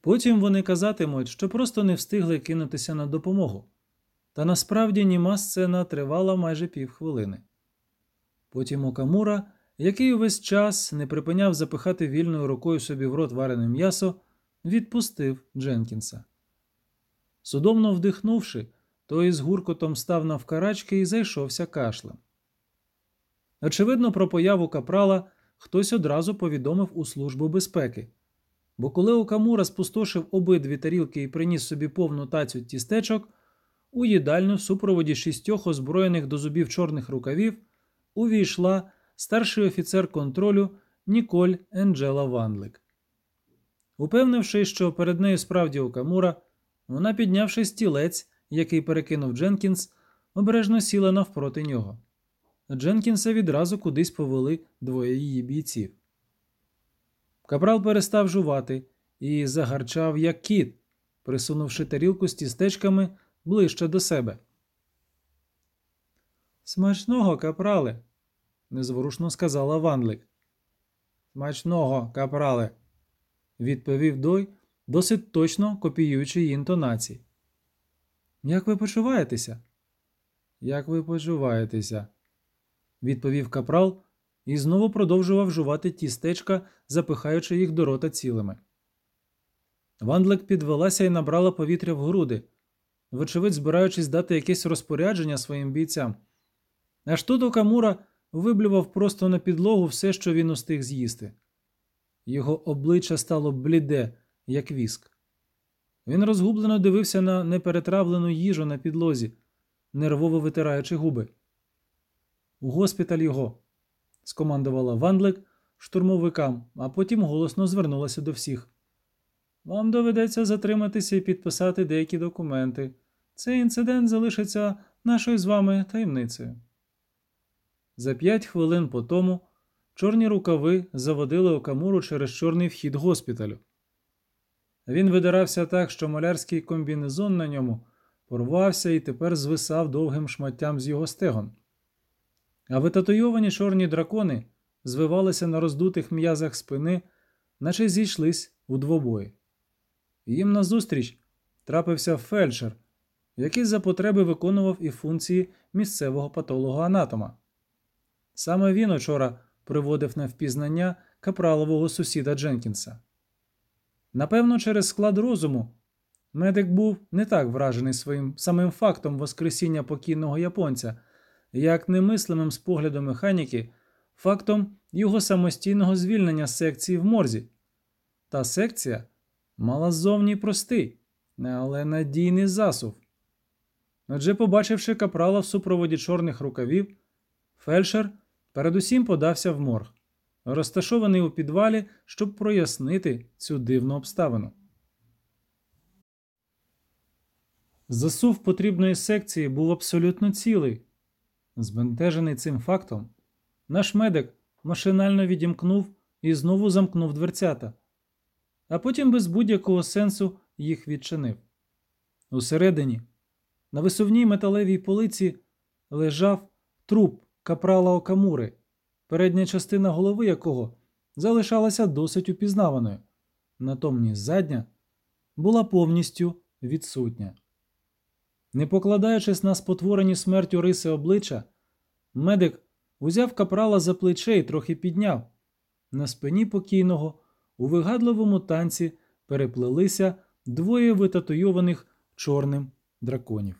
Потім вони казатимуть, що просто не встигли кинутися на допомогу. Та насправді німа сцена тривала майже півхвилини. Потім Окамура, який увесь час не припиняв запихати вільною рукою собі в рот варене м'ясо, відпустив Дженкінса. Судомно вдихнувши, той з гуркотом став навкарачки і зайшовся кашлем. Очевидно, про появу капрала хтось одразу повідомив у Службу безпеки, бо коли Окамура спустошив обидві тарілки і приніс собі повну тацю тістечок, у їдальню в супроводі шістьох озброєних до зубів чорних рукавів увійшла старший офіцер контролю Ніколь Енджела Ванлик. Упевнившись, що перед нею справді Окамура, вона, піднявши стілець, який перекинув Дженкінс, обережно сіла навпроти нього. Дженкінса відразу кудись повели двоє її бійців. Капрал перестав жувати і загарчав, як кіт, присунувши тарілку з тістечками ближче до себе. Смачного, капрале, незворушно сказала Ванлик. Смачного, капрале, відповів Дой, досить точно копіюючи її інтонації. Як ви почуваєтеся? Як ви почуваєтеся? відповів капрал і знову продовжував жувати тістечка, запихаючи їх до рота цілими. Вандлик підвелася і набрала повітря в груди, вочевидь, збираючись дати якесь розпорядження своїм бійцям. Аж тут Окамура виблював просто на підлогу все, що він устиг з'їсти. Його обличчя стало бліде, як віск. Він розгублено дивився на неперетравлену їжу на підлозі, нервово витираючи губи. У госпіталь його, скомандувала Вандлик штурмовикам, а потім голосно звернулася до всіх. Вам доведеться затриматися і підписати деякі документи. Цей інцидент залишиться нашою з вами таємницею. За п'ять хвилин по тому чорні рукави заводили Окамуру через чорний вхід госпіталю. Він видирався так, що малярський комбінезон на ньому порвався і тепер звисав довгим шматтям з його стегон. А витатуйовані чорні дракони звивалися на роздутих м'язах спини, наче зійшлись у двобої. Їм назустріч трапився фельдшер, який за потреби виконував і функції місцевого патолога-анатома. Саме він учора приводив на впізнання капралового сусіда Дженкінса. Напевно, через склад розуму медик був не так вражений своїм самим фактом воскресіння покійного японця, як немислимим з погляду механіки, фактом його самостійного звільнення з секції в морзі. Та секція мала ззовні простий, але надійний засув. Отже, побачивши капрала в супроводі чорних рукавів, фельдшер передусім подався в морг, розташований у підвалі, щоб прояснити цю дивну обставину. Засув потрібної секції був абсолютно цілий. Збентежений цим фактом, наш медик машинально відімкнув і знову замкнув дверцята, а потім без будь-якого сенсу їх відчинив. Усередині, на висувній металевій полиці, лежав труп капрала Окамури, передня частина голови якого залишалася досить упізнаваною, натомність задня була повністю відсутня. Не покладаючись на спотворені смертю риси обличчя, медик узяв капрала за плече і трохи підняв. На спині покійного у вигадливому танці переплелися двоє витатуйованих чорним драконів.